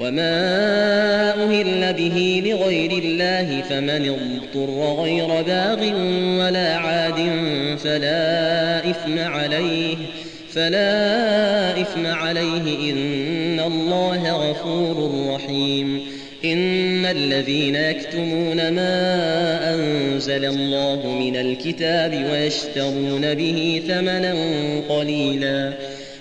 وما أهل به لغير الله فمن اضطر غير باغ ولا عاد فلا إثم عليه فلا إثم عليه إن الله غفور رحيم إن الذين يكتمون ما أنزل الله من الكتاب ويشترون به ثمنا قليلا